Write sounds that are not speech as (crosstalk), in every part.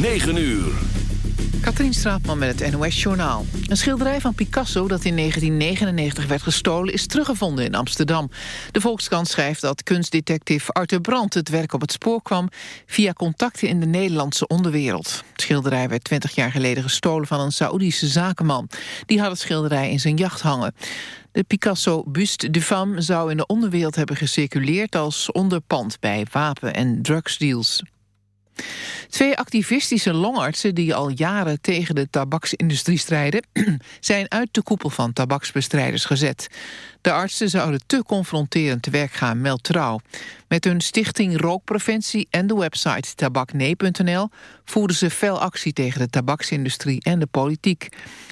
9 uur. Katrien Straatman met het NOS-journaal. Een schilderij van Picasso dat in 1999 werd gestolen... is teruggevonden in Amsterdam. De Volkskrant schrijft dat kunstdetective Arthur Brandt... het werk op het spoor kwam via contacten in de Nederlandse onderwereld. Het schilderij werd 20 jaar geleden gestolen van een Saoedische zakenman. Die had het schilderij in zijn jacht hangen. De Picasso Buste de Femme zou in de onderwereld hebben gecirculeerd... als onderpand bij wapen- en drugsdeals. Twee activistische longartsen die al jaren tegen de tabaksindustrie strijden... (clears throat) zijn uit de koepel van tabaksbestrijders gezet. De artsen zouden te confronterend te werk gaan, meldt Trouw. Met hun stichting Rookpreventie en de website tabaknee.nl... voerden ze fel actie tegen de tabaksindustrie en de politiek.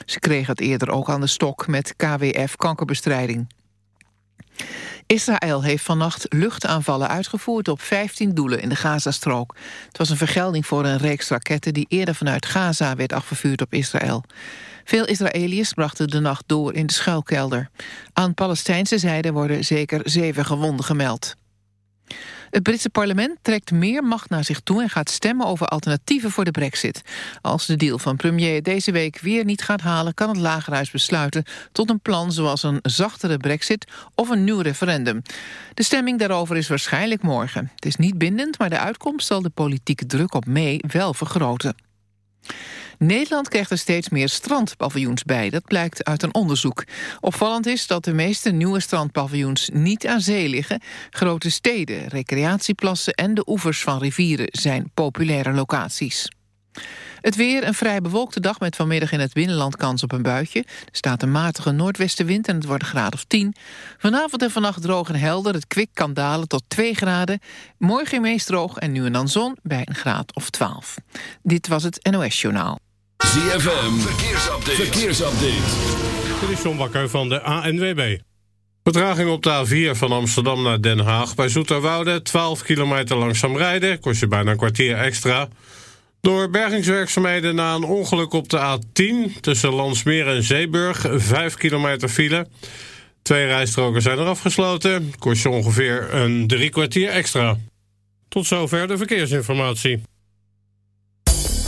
Ze kregen het eerder ook aan de stok met KWF kankerbestrijding. Israël heeft vannacht luchtaanvallen uitgevoerd op 15 doelen in de Gazastrook. Het was een vergelding voor een reeks raketten die eerder vanuit Gaza werd afgevuurd op Israël. Veel Israëliërs brachten de nacht door in de schuilkelder. Aan Palestijnse zijde worden zeker zeven gewonden gemeld. Het Britse parlement trekt meer macht naar zich toe... en gaat stemmen over alternatieven voor de brexit. Als de deal van premier deze week weer niet gaat halen... kan het Lagerhuis besluiten tot een plan zoals een zachtere brexit... of een nieuw referendum. De stemming daarover is waarschijnlijk morgen. Het is niet bindend, maar de uitkomst zal de politieke druk op mee wel vergroten. Nederland krijgt er steeds meer strandpaviljoens bij. Dat blijkt uit een onderzoek. Opvallend is dat de meeste nieuwe strandpaviljoens niet aan zee liggen. Grote steden, recreatieplassen en de oevers van rivieren zijn populaire locaties. Het weer, een vrij bewolkte dag met vanmiddag in het binnenland kans op een buitje. Er staat een matige noordwestenwind en het wordt een graad of 10. Vanavond en vannacht droog en helder. Het kwik kan dalen tot 2 graden. Morgen meest droog en nu en dan zon bij een graad of 12. Dit was het NOS Journaal. ZFM, verkeersupdate. verkeersupdate. Dit is John Bakker van de ANWB. Vertraging op de A4 van Amsterdam naar Den Haag. Bij Zoeterwoude 12 kilometer langzaam rijden. Kost je bijna een kwartier extra. Door bergingswerkzaamheden na een ongeluk op de A10... tussen Landsmeer en Zeeburg, 5 kilometer file. Twee rijstroken zijn er afgesloten. Kost je ongeveer een drie kwartier extra. Tot zover de verkeersinformatie.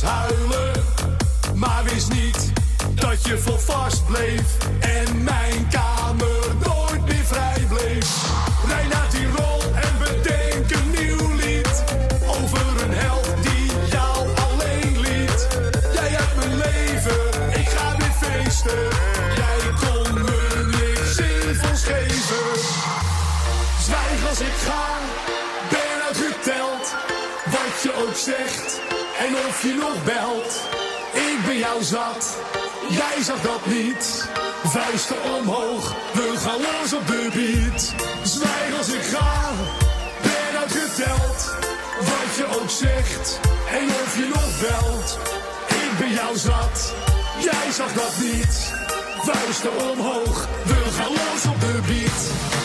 huilen, maar wist niet dat je vol vast bleef en mijn kamer nooit meer vrij bleef. Rij naar die rol en bedenk een nieuw lied over een held die jou alleen liet. Jij hebt mijn leven, ik ga weer feesten. Jij kon me niks zinvols geven. Zwijg als ik ga, ben uitgeteld, wat je ook zegt en of je nog belt, ik ben jou zat. Jij zag dat niet. Vuisten omhoog, we gaan los op de beat. Zwijg als ik ga, ben uitgeteld. Wat je ook zegt, en of je nog belt. Ik ben jou zat, jij zag dat niet. Vuisten omhoog, we gaan los op de beat.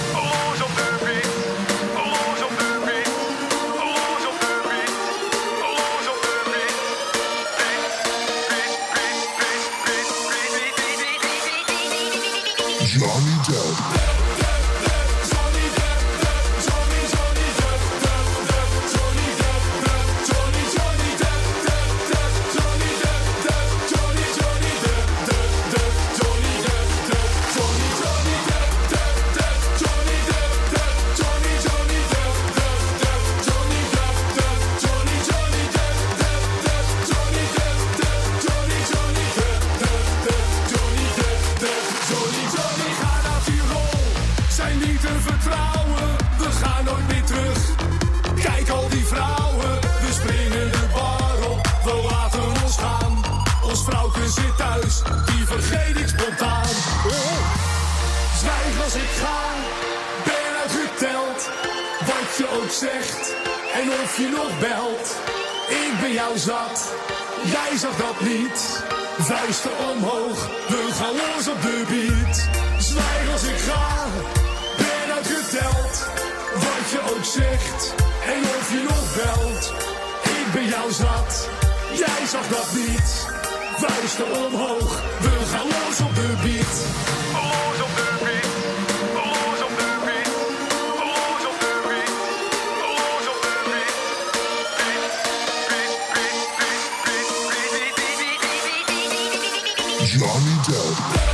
Johnny Depp.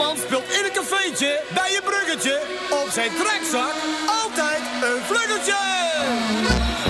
Speelt in een cafeetje bij je bruggetje. Op zijn trekzak altijd een vluggeltje.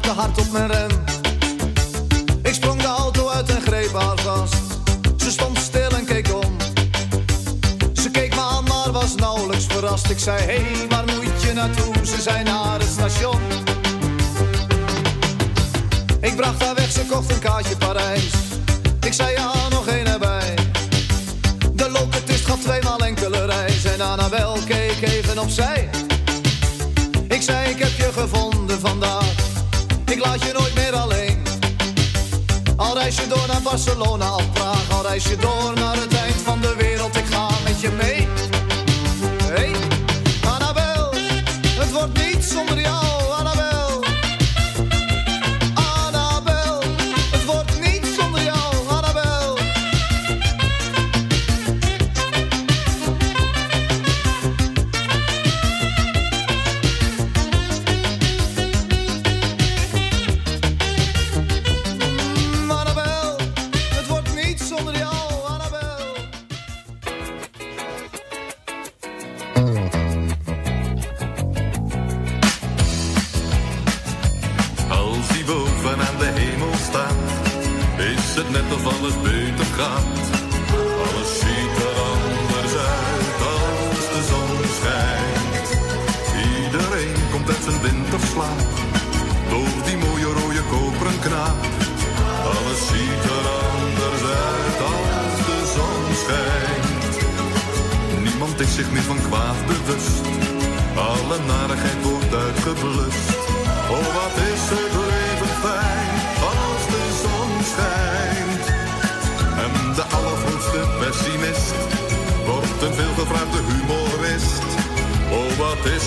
trapte hard op mijn rem. Ik sprong de auto uit en greep haar vast. Ze stond stil en keek om. Ze keek me aan, maar was nauwelijks verrast. Ik zei, hé, hey, waar moet je naartoe? Ze zei naar het station. Ik bracht haar weg, ze kocht een kaartje Parijs. Ik zei, ja, nog één erbij. De locatist gaf tweemaal enkele reis en Annabel keek even opzij. Ik zei, ik heb je gevonden vandaag. Ik laat je nooit meer alleen. Al reis je door naar Barcelona of Praag, al reis je door naar het eind van de wereld. Ik ga met je mee.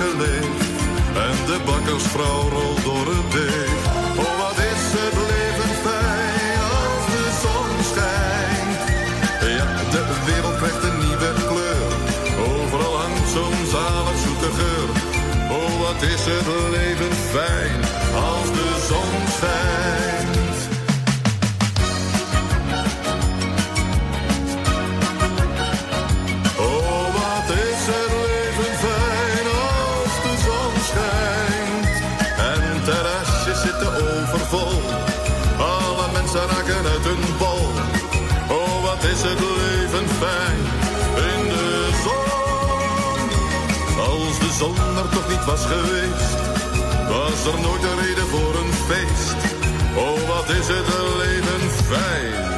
En de bakkersvrouw rolt door het deeg. Oh, wat is het leven fijn als de zon schijnt. Ja, de wereld krijgt een nieuwe kleur. Overal hangt zo'n zalig zoete geur. Oh, wat is het leven fijn als de zon schijnt. In de zon. Als de zon er toch niet was geweest, was er nooit een reden voor een feest. Oh, wat is het leven fijn.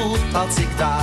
voel als ik daar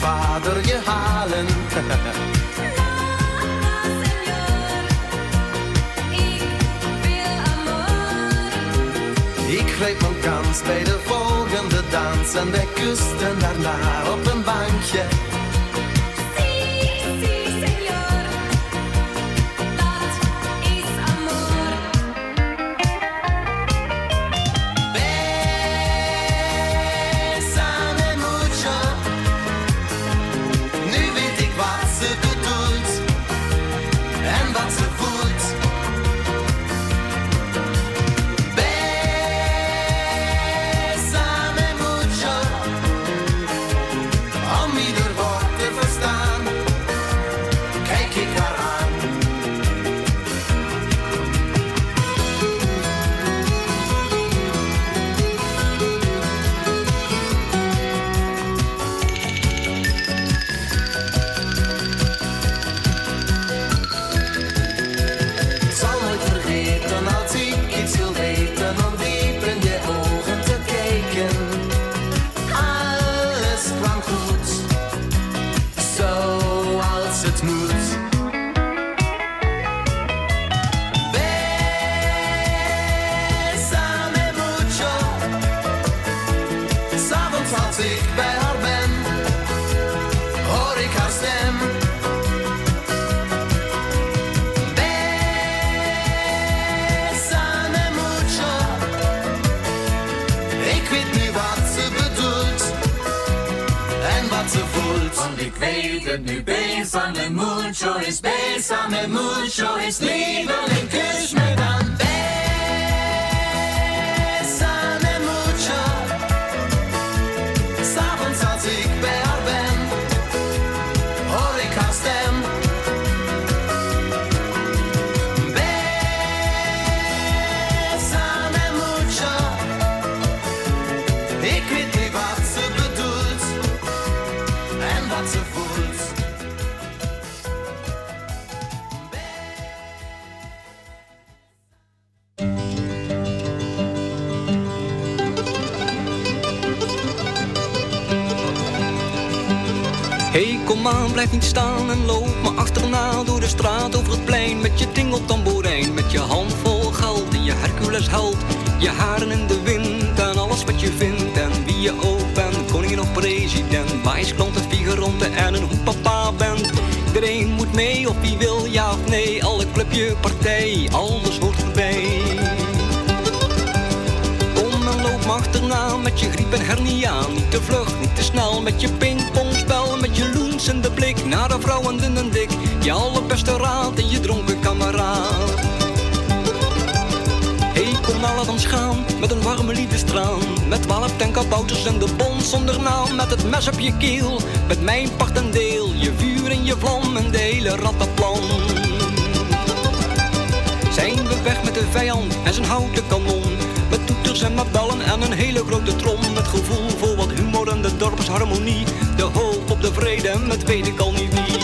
vader je halen? Ik greep mijn kans bij de volgende dans en wij kusten daarna op een bankje. Ik weet het nu, bésame mucho is bésame mucho is lieveling, kus me dan. Bésame Hey, kom aan, blijf niet staan en loop me achterna door de straat over het plein met je tingeltamboerijn, met je hand vol geld en je Hercules held, je haren in de wind en alles wat je vindt en wie je ook bent, koningin of president, wijsklant en figurante en een hoe papa bent. Iedereen moet mee of wie wil ja of nee, alle clubje, partij, alles hoort erbij. Achterna met je griep en hernia. Niet te vlug, niet te snel met je pingpongspel. Blik naar de vrouwen dun en dik. Je allerbeste raad en je dronken kameraad. Hey, kom nou laat ons gaan met een warme liefdestraan. Met twaalf tenkabouters en de bond zonder naam. Met het mes op je keel, met mijn part en deel. Je vuur en je vlam en de hele rattenplan. Zijn we weg met de vijand en zijn houten kanon. Met toeters en mabellen en een hele grote trom. Met gevoel voor de dorpsharmonie. De hoop op de vrede, met weet ik al niet wie.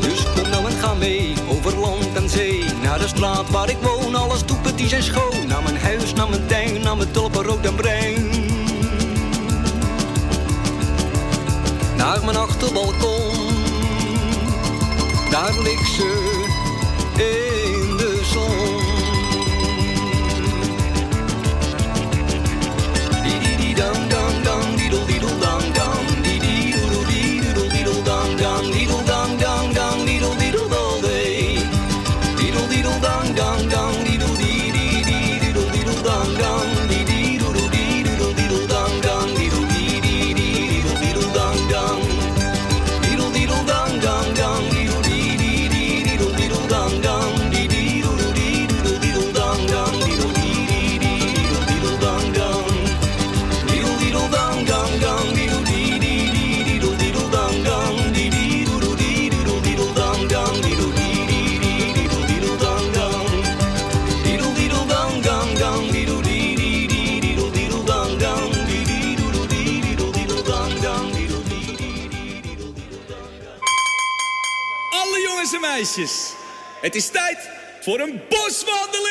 Dus kom nou en ga mee, over land en zee. Naar de straat waar ik woon, alle stoepen die zijn schoon. Naar mijn huis, naar mijn tuin, naar mijn tulpen rood en brein. Naar mijn achterbalkon, daar ligt ze. Eh. Het is tijd voor een boswandeling!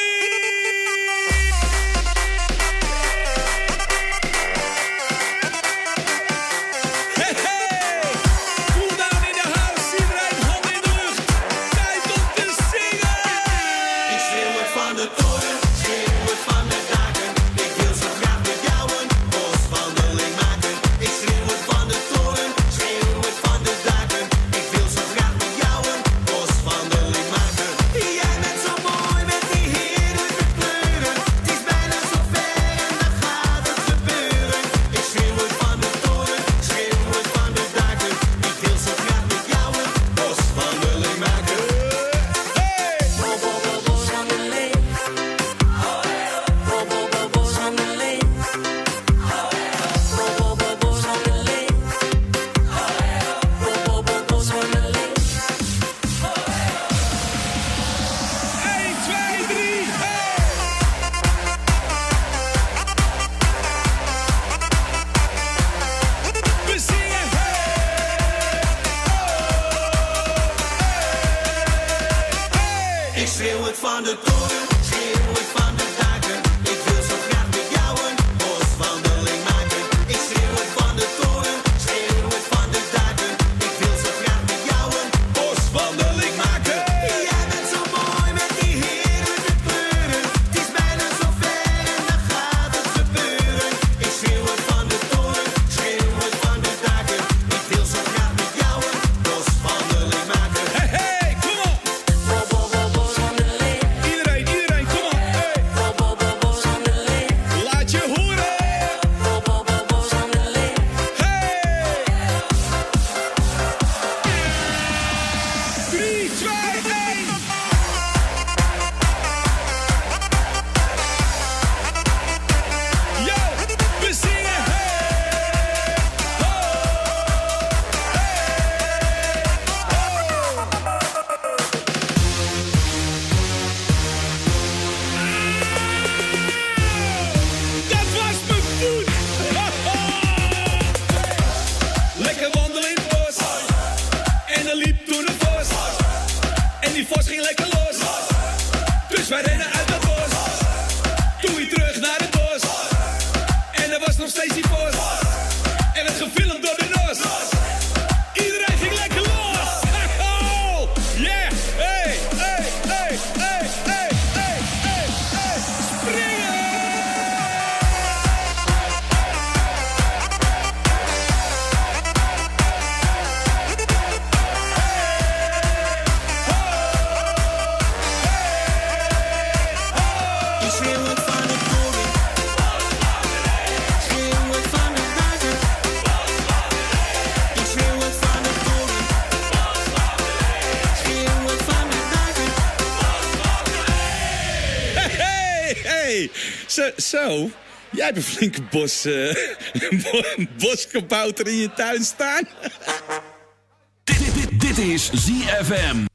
Zo, jij hebt een flinke bos, eh, (laughs) uh, boskabouter in je tuin staan. dit, dit, dit is ZFM.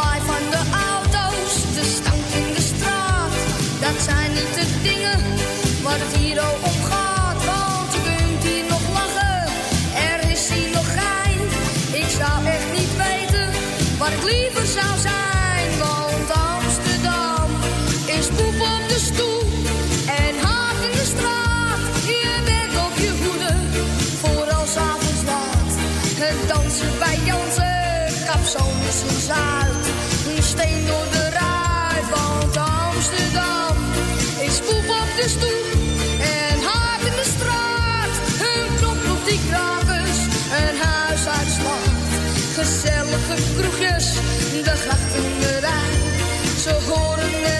boy for gezellige kroegjes, de grachten, de. Ze horen er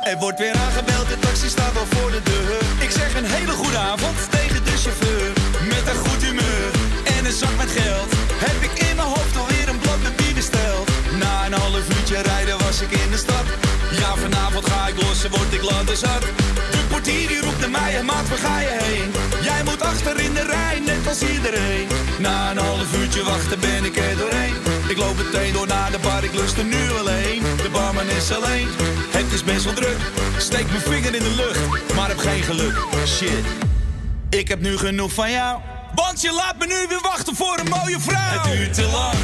Er wordt weer aangebeld, de taxi staat al voor de deur. Ik zeg een hele goede avond tegen de chauffeur. Met een goed humeur en een zak met geld. Heb ik in mijn hoofd alweer een blad met bier besteld. Na een half uurtje rijden was ik in de stad. Ja, vanavond ga ik lossen, word ik later zat. De portier die roept naar mij, en maat, waar ga je heen? Achter in de rij, net als iedereen. Na een half uurtje wachten ben ik er doorheen. Ik loop meteen door naar de bar, ik lust er nu alleen. De barman is alleen, het is best wel druk. Steek mijn vinger in de lucht, maar heb geen geluk. Shit, ik heb nu genoeg van jou. Want je laat me nu weer wachten voor een mooie vrouw. Het duurt te lang,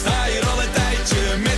sta hier al een tijdje met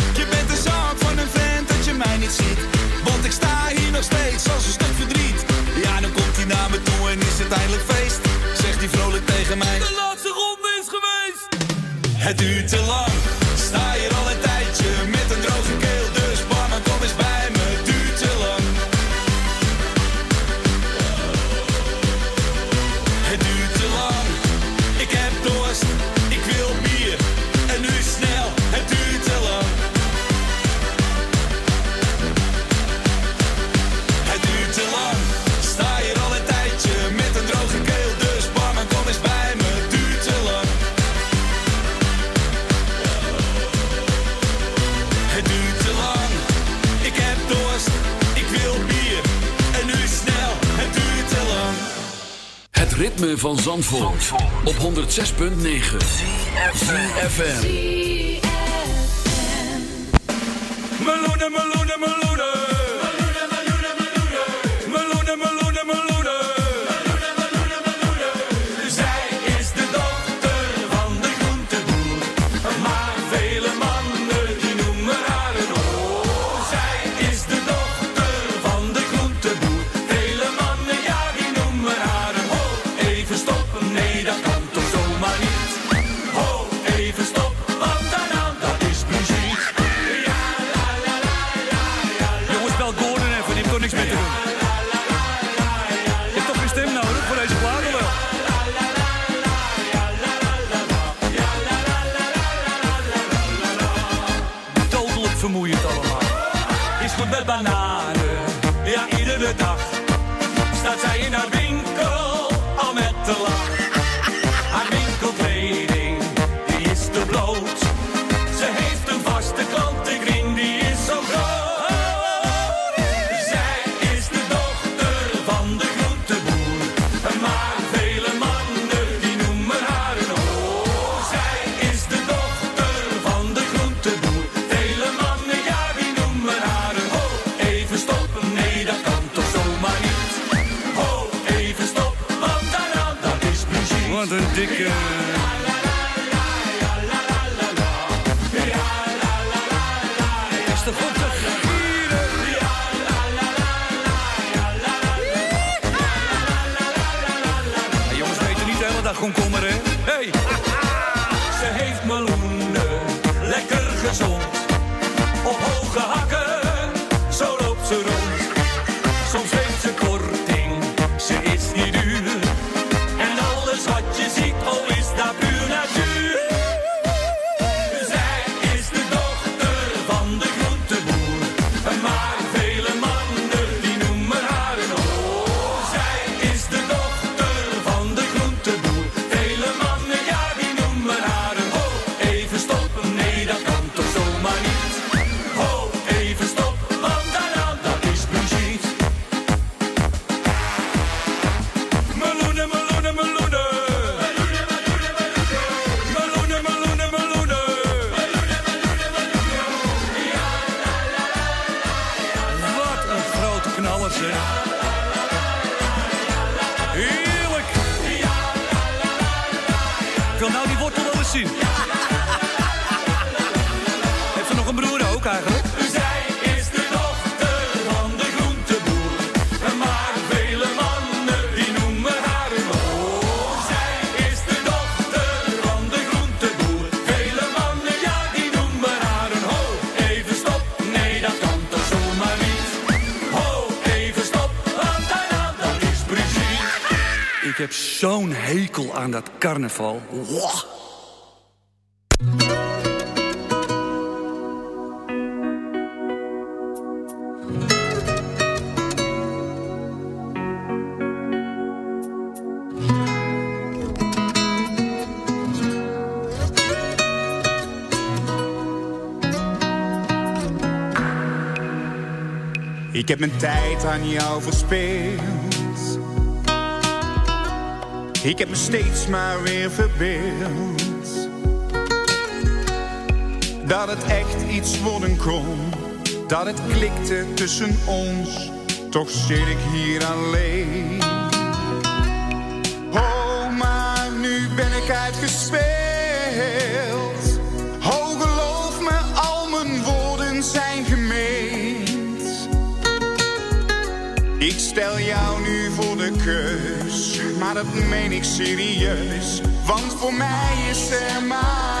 Steeds als een stuk verdriet. Ja, dan komt hij naar me toe en is het eindelijk feest. Zegt hij vrolijk tegen mij. Van Zandvoort, op 106.9 FM. Meloenen, meloenen, meloenen. Meloenen, Wat heb zo'n hekel aan dat carnaval. Wow. Ik heb mijn tijd aan jou verspeeld ik heb me steeds maar weer verbeeld Dat het echt iets worden kon Dat het klikte tussen ons. Toch zit ik hier alleen. Oh, maar nu ben ik uitgespeeld. Oh, geloof me, al mijn woorden zijn gemeend. Ik stel jou nu voor de keuze dat meen ik serieus. Want voor mij is er maar.